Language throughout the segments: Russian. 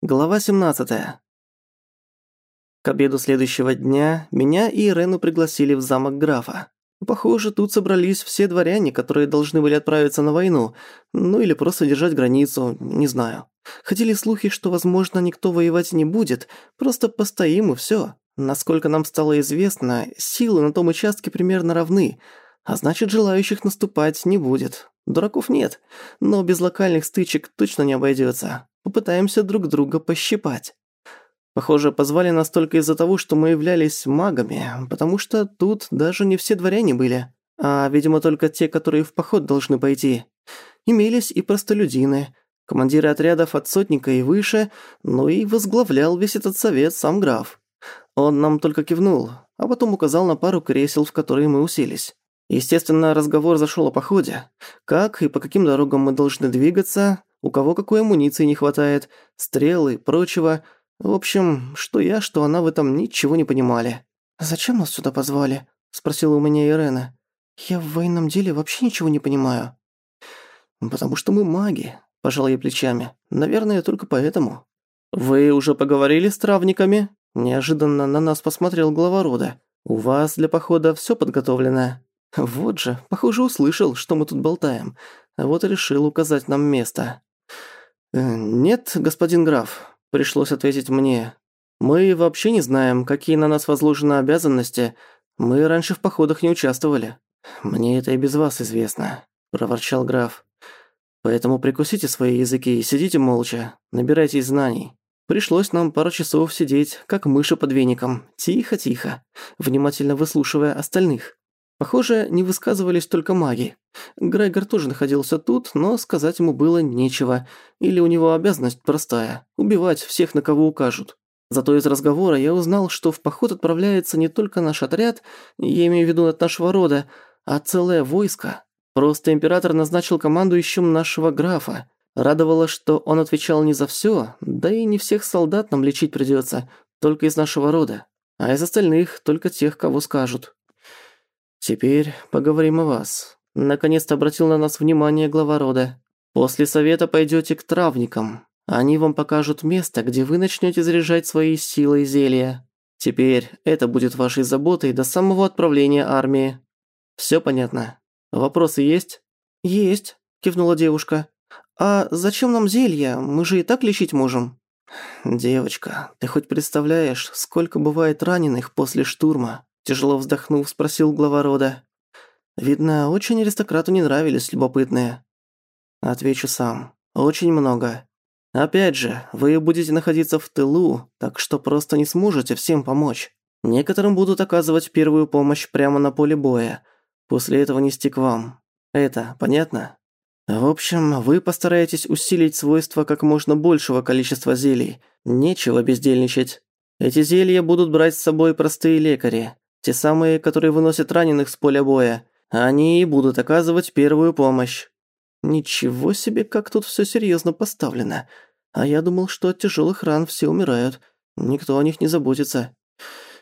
Глава 17. К обеду следующего дня меня и Ирену пригласили в замок графа. Похоже, тут собрались все дворяне, которые должны были отправиться на войну, ну или просто держать границу, не знаю. Ходили слухи, что, возможно, никто воевать не будет, просто постоим и всё. Насколько нам стало известно, силы на том участке примерно равны, а значит, желающих наступать не будет. Дураков нет, но без локальных стычек точно не обойдётся попытаемся друг друга пощипать. Похоже, позвали нас только из-за того, что мы являлись магами, потому что тут даже не все дворяне были, а, видимо, только те, которые в поход должны пойти. Имелись и простолюдины, командиры отрядов от сотника и выше, ну и возглавлял весь этот совет сам граф. Он нам только кивнул, а потом указал на пару кресел, в которые мы уселись. Естественно, разговор зашел о походе. Как и по каким дорогам мы должны двигаться, у кого какой амуниции не хватает, стрелы прочего. В общем, что я, что она в этом ничего не понимали. «Зачем нас сюда позвали?» – спросила у меня Ирена. «Я в военном деле вообще ничего не понимаю». «Потому что мы маги», – пожал я плечами. «Наверное, только поэтому». «Вы уже поговорили с травниками?» Неожиданно на нас посмотрел глава рода. «У вас для похода всё подготовлено». Вот же, похоже, услышал, что мы тут болтаем. Вот и решил указать нам место. Э, «Нет, господин граф», – пришлось ответить мне. «Мы вообще не знаем, какие на нас возложены обязанности. Мы раньше в походах не участвовали». «Мне это и без вас известно», – проворчал граф. «Поэтому прикусите свои языки и сидите молча, набирайтесь знаний». Пришлось нам пару часов сидеть, как мыши под веником, тихо-тихо, внимательно выслушивая остальных. Похоже, не высказывались только маги. Грегор тоже находился тут, но сказать ему было нечего. Или у него обязанность простая – убивать всех, на кого укажут. Зато из разговора я узнал, что в поход отправляется не только наш отряд, я имею в виду от нашего рода, а целое войско. Просто император назначил командующим нашего графа. Радовало, что он отвечал не за всё, да и не всех солдат нам лечить придётся, только из нашего рода. А из остальных только тех, кого скажут. «Теперь поговорим о вас», – наконец-то обратил на нас внимание глава рода. «После совета пойдете к травникам. Они вам покажут место, где вы начнете заряжать свои силы и зелья. Теперь это будет вашей заботой до самого отправления армии. Все понятно? Вопросы есть?» «Есть», – кивнула девушка. «А зачем нам зелья? Мы же и так лечить можем». «Девочка, ты хоть представляешь, сколько бывает раненых после штурма?» Тяжело вздохнув, спросил глава рода. Видно, очень аристократу не нравились любопытные. Отвечу сам. Очень много. Опять же, вы будете находиться в тылу, так что просто не сможете всем помочь. Некоторым будут оказывать первую помощь прямо на поле боя. После этого нести к вам. Это понятно? В общем, вы постараетесь усилить свойства как можно большего количества зелий. Нечего бездельничать. Эти зелья будут брать с собой простые лекари. Те самые, которые выносят раненых с поля боя. Они и будут оказывать первую помощь. Ничего себе, как тут все серьезно поставлено. А я думал, что от тяжелых ран все умирают. Никто о них не заботится.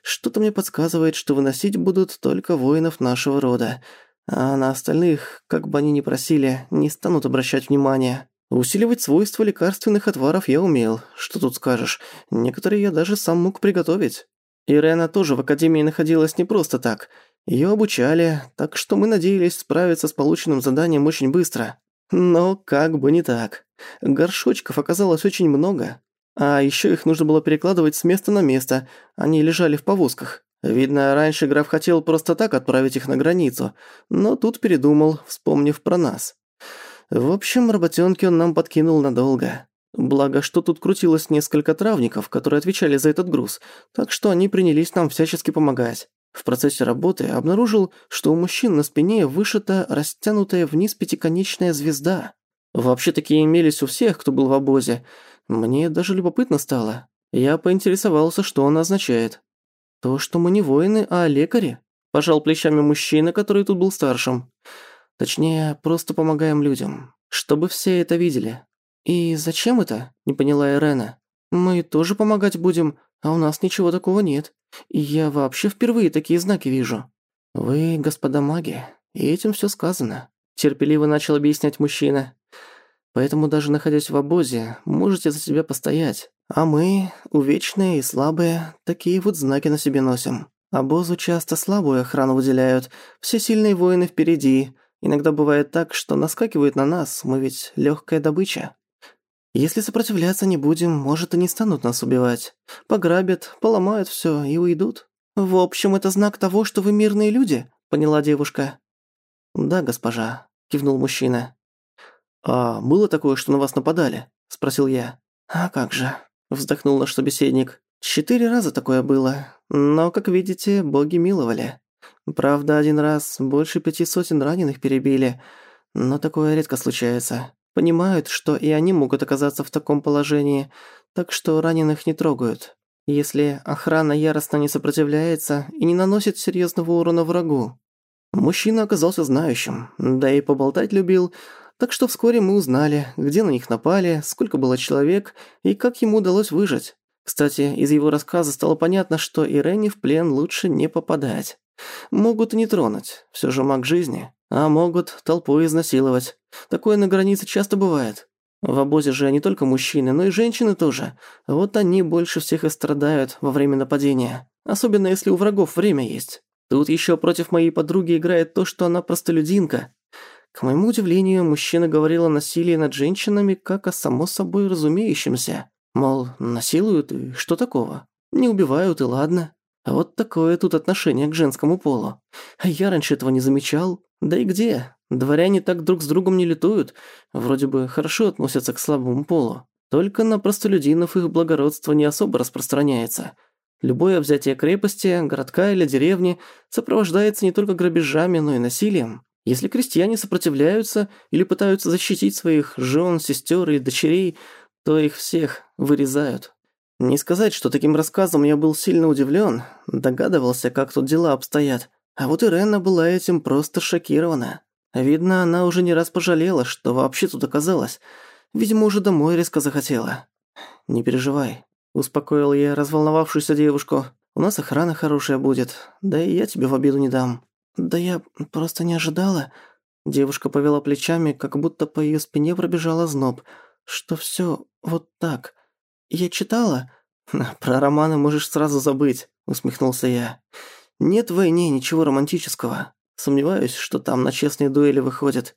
Что-то мне подсказывает, что выносить будут только воинов нашего рода. А на остальных, как бы они ни просили, не станут обращать внимания. Усиливать свойства лекарственных отваров я умел. Что тут скажешь? Некоторые я даже сам мог приготовить. Ирена тоже в академии находилась не просто так. Её обучали, так что мы надеялись справиться с полученным заданием очень быстро. Но как бы не так. Горшочков оказалось очень много. А ещё их нужно было перекладывать с места на место. Они лежали в повозках. Видно, раньше граф хотел просто так отправить их на границу, но тут передумал, вспомнив про нас. В общем, работёнки он нам подкинул надолго. Благо, что тут крутилось несколько травников, которые отвечали за этот груз, так что они принялись нам всячески помогать. В процессе работы обнаружил, что у мужчин на спине вышита растянутая вниз пятиконечная звезда. Вообще такие имелись у всех, кто был в обозе. Мне даже любопытно стало. Я поинтересовался, что она означает. То, что мы не воины, а лекари. Пожал плечами мужчина, который тут был старшим. Точнее, просто помогаем людям. Чтобы все это видели. «И зачем это?» – не поняла Ирена. «Мы тоже помогать будем, а у нас ничего такого нет. И я вообще впервые такие знаки вижу». «Вы, господа маги, и этим всё сказано», – терпеливо начал объяснять мужчина. «Поэтому даже находясь в обозе, можете за себя постоять. А мы, увечные и слабые, такие вот знаки на себе носим. Обозу часто слабую охрану выделяют, все сильные воины впереди. Иногда бывает так, что наскакивают на нас, мы ведь легкая добыча. Если сопротивляться не будем, может, и не станут нас убивать. Пограбят, поломают все и уйдут. В общем, это знак того, что вы мирные люди, поняла девушка. Да, госпожа, кивнул мужчина. А было такое, что на вас нападали? спросил я. А как же, вздохнул наш собеседник. Четыре раза такое было, но, как видите, боги миловали. Правда, один раз больше пяти сотен раненых перебили, но такое редко случается. Понимают, что и они могут оказаться в таком положении, так что раненых не трогают. Если охрана яростно не сопротивляется и не наносит серьезного урона врагу. Мужчина оказался знающим, да и поболтать любил, так что вскоре мы узнали, где на них напали, сколько было человек и как ему удалось выжить. Кстати, из его рассказа стало понятно, что Ирене в плен лучше не попадать. Могут и не тронуть, все же маг жизни, а могут толпой изнасиловать. Такое на границе часто бывает. В обозе же не только мужчины, но и женщины тоже. Вот они больше всех и страдают во время нападения. Особенно если у врагов время есть. Тут еще против моей подруги играет то, что она простолюдинка. К моему удивлению, мужчина говорил о насилии над женщинами как о само собой разумеющемся. Мол, насилуют и что такого? Не убивают и ладно. А вот такое тут отношение к женскому полу. А я раньше этого не замечал. Да и где? Дворяне так друг с другом не летуют. Вроде бы хорошо относятся к слабому полу. Только на простолюдинов их благородство не особо распространяется. Любое взятие крепости, городка или деревни сопровождается не только грабежами, но и насилием. Если крестьяне сопротивляются или пытаются защитить своих жен, сестер или дочерей, то их всех вырезают. Не сказать, что таким рассказом я был сильно удивлен, догадывался, как тут дела обстоят. А вот Ирена была этим просто шокирована. Видно, она уже не раз пожалела, что вообще тут оказалась. Видимо, уже домой резко захотела. «Не переживай», – успокоил я разволновавшуюся девушку. «У нас охрана хорошая будет, да и я тебе в обиду не дам». «Да я просто не ожидала». Девушка повела плечами, как будто по её спине пробежала зноб – что все вот так. Я читала...» «Про романы можешь сразу забыть», — усмехнулся я. «Нет в войне ничего романтического. Сомневаюсь, что там на честные дуэли выходят.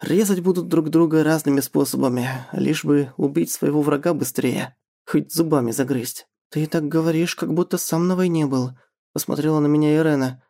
Резать будут друг друга разными способами, лишь бы убить своего врага быстрее. Хоть зубами загрызть». «Ты так говоришь, как будто сам на войне был», — посмотрела на меня Ирена.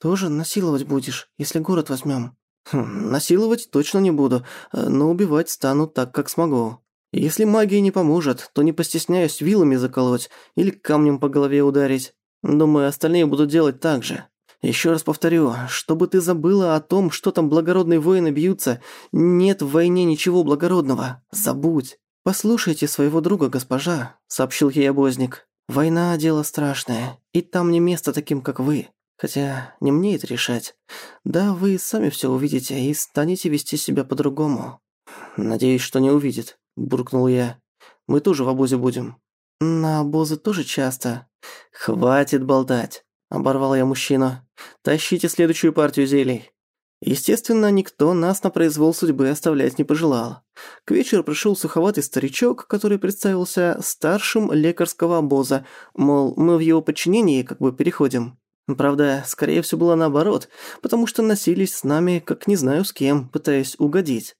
«Тоже насиловать будешь, если город возьмем. Хм, насиловать точно не буду, э, но убивать стану так, как смогу. Если магия не поможет, то не постесняюсь вилами заколоть или камнем по голове ударить. Думаю, остальные будут делать так же. Еще раз повторю, чтобы ты забыла о том, что там благородные воины бьются, нет в войне ничего благородного. Забудь. Послушайте своего друга, госпожа, сообщил ей обозник. Война – дело страшное, и там не место таким, как вы. Хотя не мне это решать. Да, вы сами все увидите и станете вести себя по-другому. Надеюсь, что не увидит, буркнул я. Мы тоже в обозе будем. На обозы тоже часто. Хватит болтать, оборвал я мужчину. Тащите следующую партию зелий. Естественно, никто нас на произвол судьбы оставлять не пожелал. К вечеру пришел суховатый старичок, который представился старшим лекарского обоза, мол, мы в его подчинении как бы переходим. Правда, скорее всего было наоборот, потому что носились с нами, как не знаю с кем, пытаясь угодить.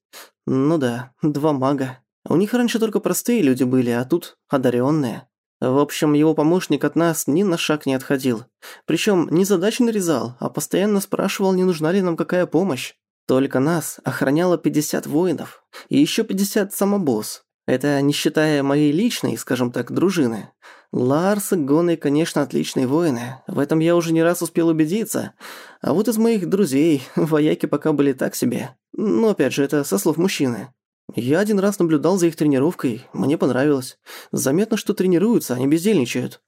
Ну да, два мага. У них раньше только простые люди были, а тут одаренные. В общем, его помощник от нас ни на шаг не отходил. Причем не задачи нарезал, а постоянно спрашивал, не нужна ли нам какая помощь. Только нас охраняло 50 воинов, и еще 50 самобосс. Это не считая моей личной, скажем так, дружины. Ларс и Гоны, конечно, отличные воины. В этом я уже не раз успел убедиться. А вот из моих друзей вояки пока были так себе. Но опять же, это со слов мужчины. Я один раз наблюдал за их тренировкой. Мне понравилось. Заметно, что тренируются, они бездельничают.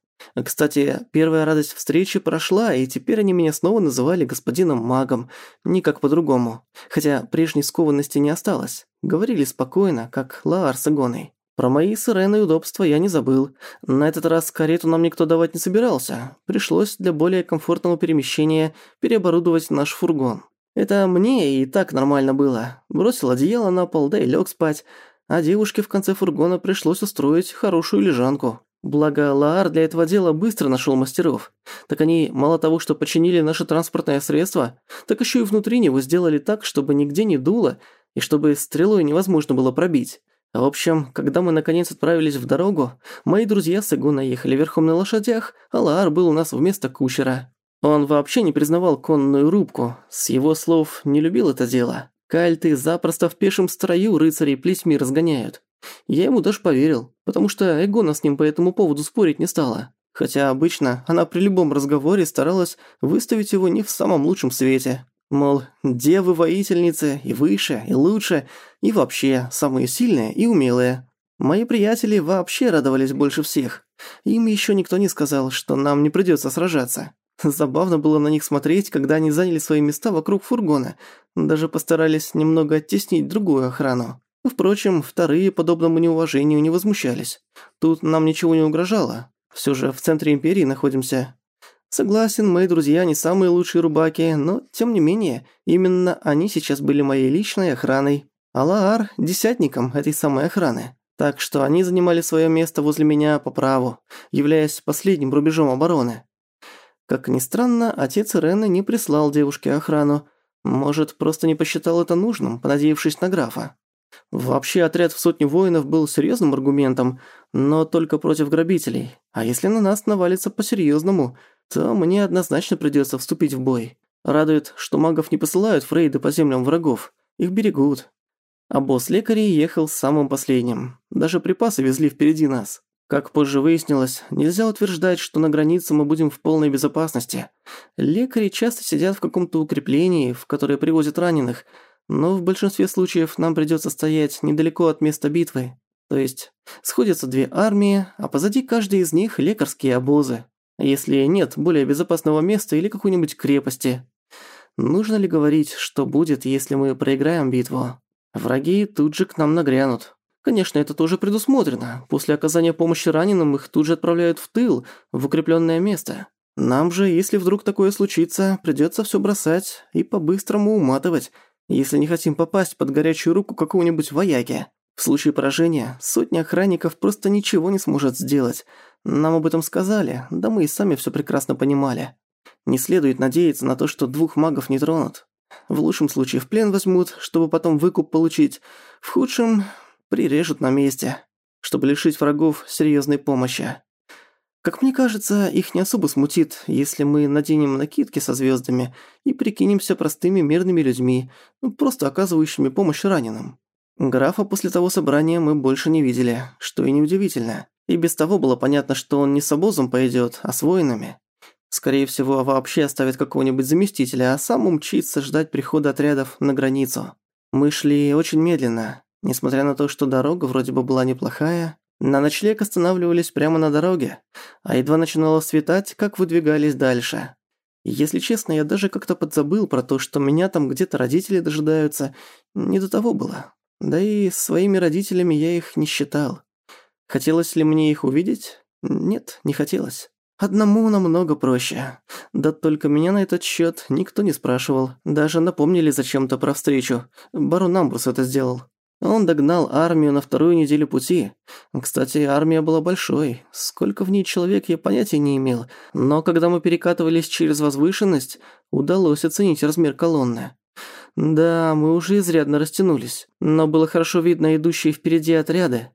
Кстати, первая радость встречи прошла, и теперь они меня снова называли господином магом, никак по-другому. Хотя прежней скованности не осталось. Говорили спокойно, как Лаар с Игоной. Про мои с Иреной удобства я не забыл. На этот раз карету нам никто давать не собирался. Пришлось для более комфортного перемещения переоборудовать наш фургон. Это мне и так нормально было. Бросил одеяло на пол, да и лег спать. а девушке в конце фургона пришлось устроить хорошую лежанку. Благо, Лаар для этого дела быстро нашел мастеров. Так они мало того, что починили наше транспортное средство, так еще и внутри него сделали так, чтобы нигде не дуло, и чтобы стрелой невозможно было пробить. В общем, когда мы наконец отправились в дорогу, мои друзья с Игуна ехали верхом на лошадях, а Лаар был у нас вместо кучера. Он вообще не признавал конную рубку, с его слов не любил это дело. Кальты запросто в пешем строю рыцарей плетьми разгоняют. Я ему даже поверил, потому что Эгона с ним по этому поводу спорить не стала. Хотя обычно она при любом разговоре старалась выставить его не в самом лучшем свете. Мол, девы-воительницы и выше, и лучше, и вообще самые сильные и умелые. Мои приятели вообще радовались больше всех. Им еще никто не сказал, что нам не придется сражаться. Забавно было на них смотреть, когда они заняли свои места вокруг фургона. Даже постарались немного оттеснить другую охрану. Впрочем, вторые подобному неуважению не возмущались. Тут нам ничего не угрожало. Все же в центре Империи находимся. Согласен, мои друзья не самые лучшие рубаки, но, тем не менее, именно они сейчас были моей личной охраной. Алаар – десятником этой самой охраны. Так что они занимали свое место возле меня по праву, являясь последним рубежом обороны. Как ни странно, отец Ирены не прислал девушке охрану. Может, просто не посчитал это нужным, понадеявшись на графа. Вообще отряд в сотню воинов был серьезным аргументом, но только против грабителей. А если на нас навалится по-серьезному, то мне однозначно придется вступить в бой. Радует, что магов не посылают в рейды по землям врагов. Их берегут. А босс лекарей ехал самым последним. Даже припасы везли впереди нас. Как позже выяснилось, нельзя утверждать, что на границе мы будем в полной безопасности. Лекари часто сидят в каком-то укреплении, в которое привозят раненых, но в большинстве случаев нам придется стоять недалеко от места битвы. То есть сходятся две армии, а позади каждой из них лекарские обозы. Если нет более безопасного места или какой-нибудь крепости. Нужно ли говорить, что будет, если мы проиграем битву? Враги тут же к нам нагрянут. Конечно, это тоже предусмотрено. После оказания помощи раненым их тут же отправляют в тыл, в укрепленное место. Нам же, если вдруг такое случится, придется все бросать и по-быстрому уматывать, если не хотим попасть под горячую руку какого-нибудь вояки. В случае поражения сотня охранников просто ничего не сможет сделать. Нам об этом сказали, да мы и сами все прекрасно понимали. Не следует надеяться на то, что двух магов не тронут. В лучшем случае в плен возьмут, чтобы потом выкуп получить. В худшем прирежут на месте, чтобы лишить врагов серьезной помощи. Как мне кажется, их не особо смутит, если мы наденем накидки со звездами и прикинемся простыми мирными людьми, ну, просто оказывающими помощь раненым. Графа после того собрания мы больше не видели, что и неудивительно. И без того было понятно, что он не с обозом пойдет, а с воинами. Скорее всего, вообще оставит какого-нибудь заместителя, а сам умчится ждать прихода отрядов на границу. Мы шли очень медленно. Несмотря на то, что дорога вроде бы была неплохая, на ночлег останавливались прямо на дороге, а едва начинало светать, как выдвигались дальше. Если честно, я даже как-то подзабыл про то, что меня там где-то родители дожидаются. Не до того было. Да и своими родителями я их не считал. Хотелось ли мне их увидеть? Нет, не хотелось. Одному намного проще. Да только меня на этот счет никто не спрашивал. Даже напомнили зачем-то про встречу. Барон Амбрус это сделал. Он догнал армию на вторую неделю пути. Кстати, армия была большой. Сколько в ней человек, я понятия не имел. Но когда мы перекатывались через возвышенность, удалось оценить размер колонны. Да, мы уже изрядно растянулись. Но было хорошо видно идущие впереди отряды.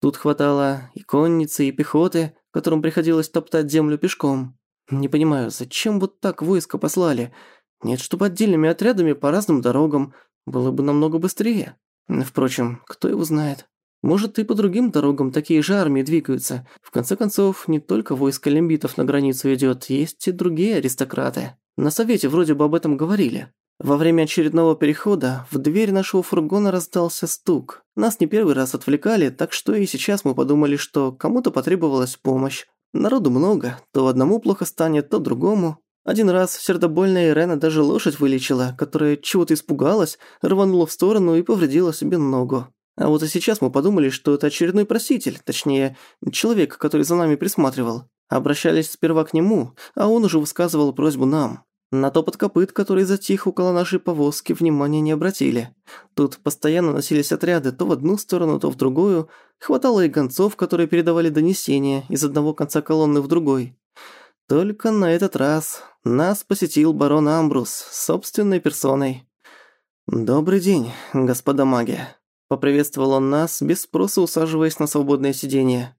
Тут хватало и конницы, и пехоты, которым приходилось топтать землю пешком. Не понимаю, зачем вот так войско послали? Нет, чтобы отдельными отрядами по разным дорогам. Было бы намного быстрее. Впрочем, кто его знает. Может, и по другим дорогам такие же армии двигаются. В конце концов, не только войско лимбитов на границу идет, есть и другие аристократы. На совете вроде бы об этом говорили. Во время очередного перехода в дверь нашего фургона раздался стук. Нас не первый раз отвлекали, так что и сейчас мы подумали, что кому-то потребовалась помощь. Народу много, то одному плохо станет, то другому. Один раз сердобольная Ирена даже лошадь вылечила, которая чего-то испугалась, рванула в сторону и повредила себе ногу. А вот и сейчас мы подумали, что это очередной проситель, точнее, человек, который за нами присматривал. Обращались сперва к нему, а он уже высказывал просьбу нам. На топот копыт, который затих около нашей повозки, внимания не обратили. Тут постоянно носились отряды то в одну сторону, то в другую. Хватало и гонцов, которые передавали донесения из одного конца колонны в другой. Только на этот раз нас посетил барон Амбрус собственной персоной. «Добрый день, господа маги», – поприветствовал он нас, без спроса усаживаясь на свободное сиденье.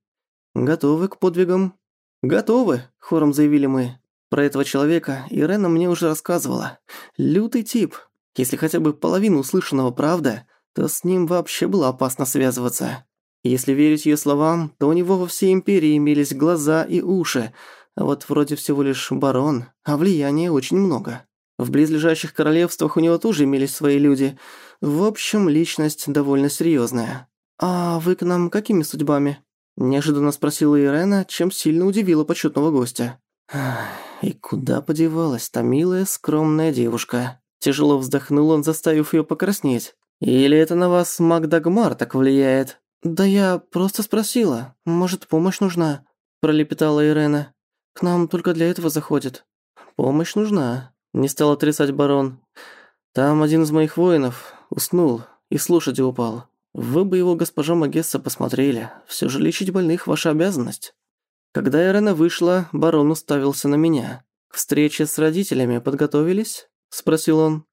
«Готовы к подвигам?» «Готовы», – хором заявили мы. Про этого человека Ирена мне уже рассказывала. Лютый тип. Если хотя бы половину услышанного правда, то с ним вообще было опасно связываться. Если верить ее словам, то у него во всей империи имелись глаза и уши, вот вроде всего лишь барон, а влияния очень много. В близлежащих королевствах у него тоже имелись свои люди. В общем, личность довольно серьезная. «А вы к нам какими судьбами?» Неожиданно спросила Ирена, чем сильно удивила почетного гостя. И куда подевалась та милая, скромная девушка? Тяжело вздохнул он, заставив её покраснеть. Или это на вас Магдагмар так влияет? Да я просто спросила. Может, помощь нужна? Пролепетала Ирена. К нам только для этого заходит. Помощь нужна. Не стал отрицать барон. Там один из моих воинов уснул и с лошади упал. Вы бы его, госпожа Магесса, посмотрели. Всё же лечить больных ваша обязанность. Когда Ирена вышла, барон уставился на меня. «К встрече с родителями подготовились?» – спросил он.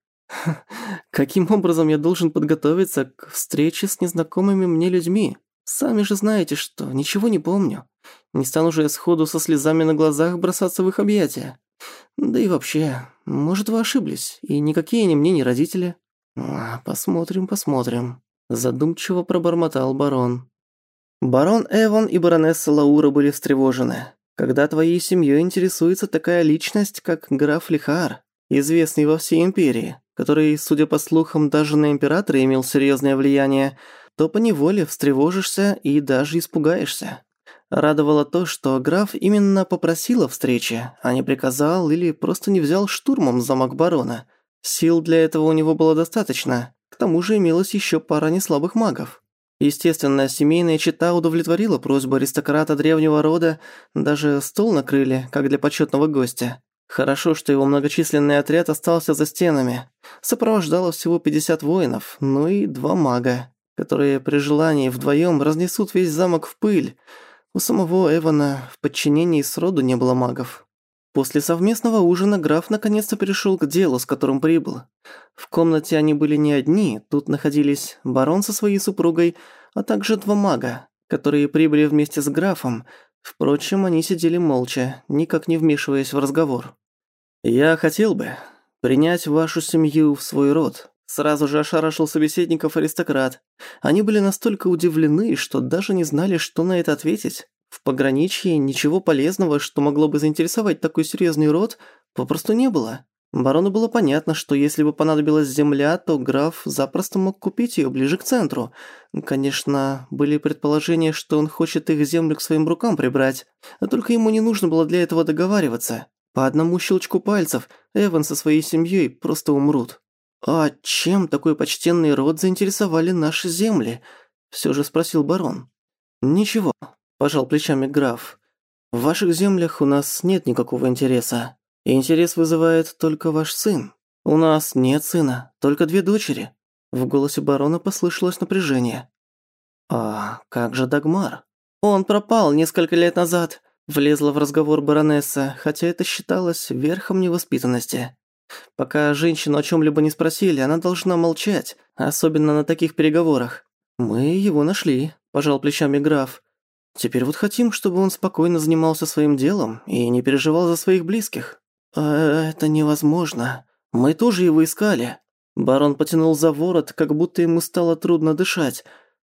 «Каким образом я должен подготовиться к встрече с незнакомыми мне людьми? Сами же знаете, что ничего не помню. Не стану же я сходу со слезами на глазах бросаться в их объятия. Да и вообще, может, вы ошиблись, и никакие они мне не родители?» а, «Посмотрим, посмотрим», – задумчиво пробормотал барон. Барон Эван и баронесса Лаура были встревожены. Когда твоей семьей интересуется такая личность, как граф Лихар, известный во всей империи, который, судя по слухам, даже на императора имел серьезное влияние, то поневоле встревожишься и даже испугаешься. Радовало то, что граф именно попросил о встрече, а не приказал или просто не взял штурмом замок барона. Сил для этого у него было достаточно, к тому же имелась еще пара неслабых магов. Естественно, семейная чита удовлетворила просьбу аристократа древнего рода, даже стол накрыли, как для почетного гостя. Хорошо, что его многочисленный отряд остался за стенами. Сопровождало всего 50 воинов, ну и два мага, которые при желании вдвоем разнесут весь замок в пыль. У самого Эвана в подчинении сроду не было магов. После совместного ужина граф наконец-то перешел к делу, с которым прибыл. В комнате они были не одни, тут находились барон со своей супругой, а также два мага, которые прибыли вместе с графом. Впрочем, они сидели молча, никак не вмешиваясь в разговор. «Я хотел бы принять вашу семью в свой род», Сразу же ошарашил собеседников аристократ. Они были настолько удивлены, что даже не знали, что на это ответить. В пограничье ничего полезного, что могло бы заинтересовать такой серьезный род, попросту не было. Барону было понятно, что если бы понадобилась земля, то граф запросто мог купить ее ближе к центру. Конечно, были предположения, что он хочет их землю к своим рукам прибрать, а только ему не нужно было для этого договариваться. По одному щелчку пальцев Эван со своей семьей просто умрут. «А чем такой почтенный род заинтересовали наши земли?» – все же спросил барон. «Ничего, пожал плечами граф. В ваших землях у нас нет никакого интереса. Интерес вызывает только ваш сын. У нас нет сына, только две дочери. В голосе барона послышалось напряжение. А как же Дагмар? Он пропал несколько лет назад. Влезла в разговор баронесса, хотя это считалось верхом невоспитанности. Пока женщину о чем либо не спросили, она должна молчать, особенно на таких переговорах. Мы его нашли, пожал плечами граф. Теперь вот хотим, чтобы он спокойно занимался своим делом и не переживал за своих близких. А это невозможно. Мы тоже его искали. Барон потянул за ворот, как будто ему стало трудно дышать.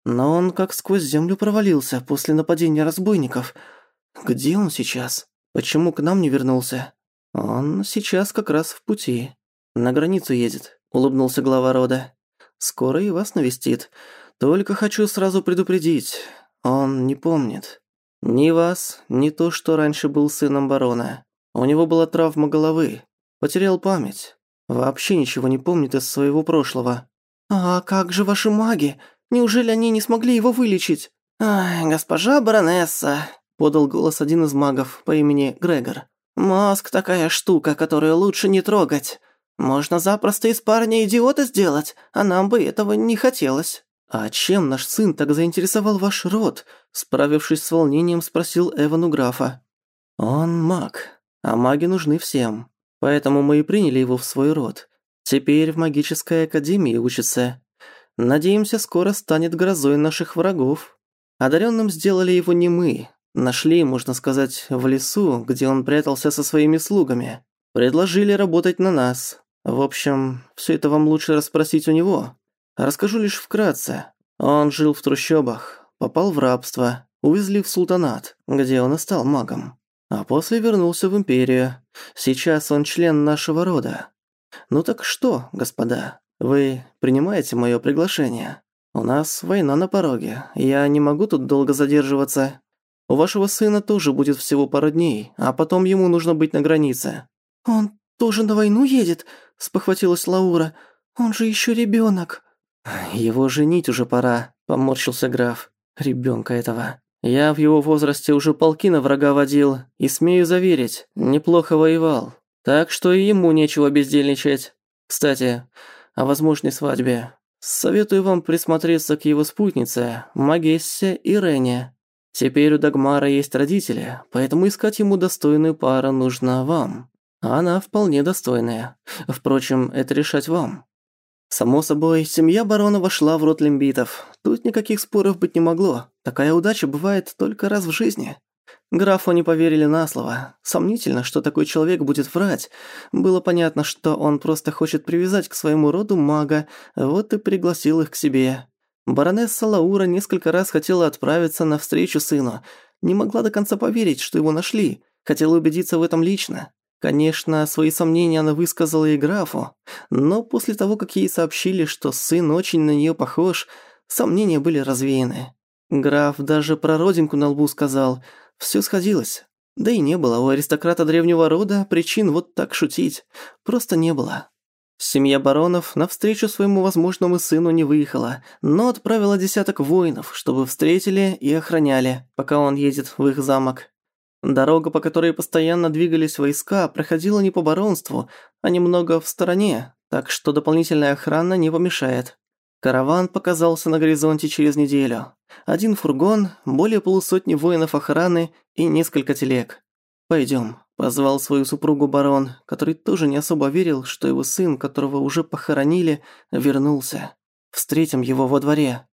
Но он как сквозь землю провалился после нападения разбойников. Где он сейчас? Почему к нам не вернулся? Он сейчас как раз в пути. На границу едет, улыбнулся глава рода. Скоро и вас навестит. Только хочу сразу предупредить. Он не помнит. Ни вас, ни то, что раньше был сыном барона. У него была травма головы. Потерял память. Вообще ничего не помнит из своего прошлого. «А как же ваши маги? Неужели они не смогли его вылечить?» «Ай, госпожа баронесса», – подал голос один из магов по имени Грегор. Мозг такая штука, которую лучше не трогать. Можно запросто из парня идиота сделать, а нам бы этого не хотелось». «А чем наш сын так заинтересовал ваш род?» Справившись с волнением, спросил Эван у графа. «Он маг, а маги нужны всем, поэтому мы и приняли его в свой род. Теперь в магической академии учится. Надеемся, скоро станет грозой наших врагов. Одаренным сделали его не мы, нашли, можно сказать, в лесу, где он прятался со своими слугами. Предложили работать на нас. В общем, все это вам лучше расспросить у него. Расскажу лишь вкратце. Он жил в трущобах, попал в рабство, увезли в султанат, где он и стал магом. А после вернулся в империю. Сейчас он член нашего рода. Ну так что, господа, вы принимаете моё приглашение? У нас война на пороге, я не могу тут долго задерживаться. У вашего сына тоже будет всего пара дней, а потом ему нужно быть на границе. Он тоже на войну едет?» – спохватилась Лаура. «Он же еще ребенок. «Его женить уже пора», – поморщился граф. Ребенка этого. Я в его возрасте уже полки на врага водил, и смею заверить, неплохо воевал. Так что и ему нечего бездельничать. Кстати, о возможной свадьбе. Советую вам присмотреться к его спутнице, Магессе и Рене. Теперь у Дагмара есть родители, поэтому искать ему достойную пару нужно вам. Она вполне достойная. Впрочем, это решать вам. Само собой, семья барона вошла в рот лимбитов. Тут никаких споров быть не могло. Такая удача бывает только раз в жизни. Графу не поверили на слово. Сомнительно, что такой человек будет врать. Было понятно, что он просто хочет привязать к своему роду мага, вот и пригласил их к себе. Баронесса Лаура несколько раз хотела отправиться на встречу сыну. Не могла до конца поверить, что его нашли. Хотела убедиться в этом лично. Конечно, свои сомнения она высказала и графу, но после того, как ей сообщили, что сын очень на неё похож, сомнения были развеяны. Граф даже про родинку на лбу сказал, всё сходилось. Да и не было у аристократа древнего рода причин вот так шутить. Просто не было. Семья баронов навстречу своему возможному сыну не выехала, но отправила десяток воинов, чтобы встретили и охраняли, пока он едет в их замок. Дорога, по которой постоянно двигались войска, проходила не по баронству, а немного в стороне, так что дополнительная охрана не помешает. Караван показался на горизонте через неделю. Один фургон, более полусотни воинов охраны и несколько телег. «Пойдём», – позвал свою супругу барон, который тоже не особо верил, что его сын, которого уже похоронили, вернулся. «Встретим его во дворе».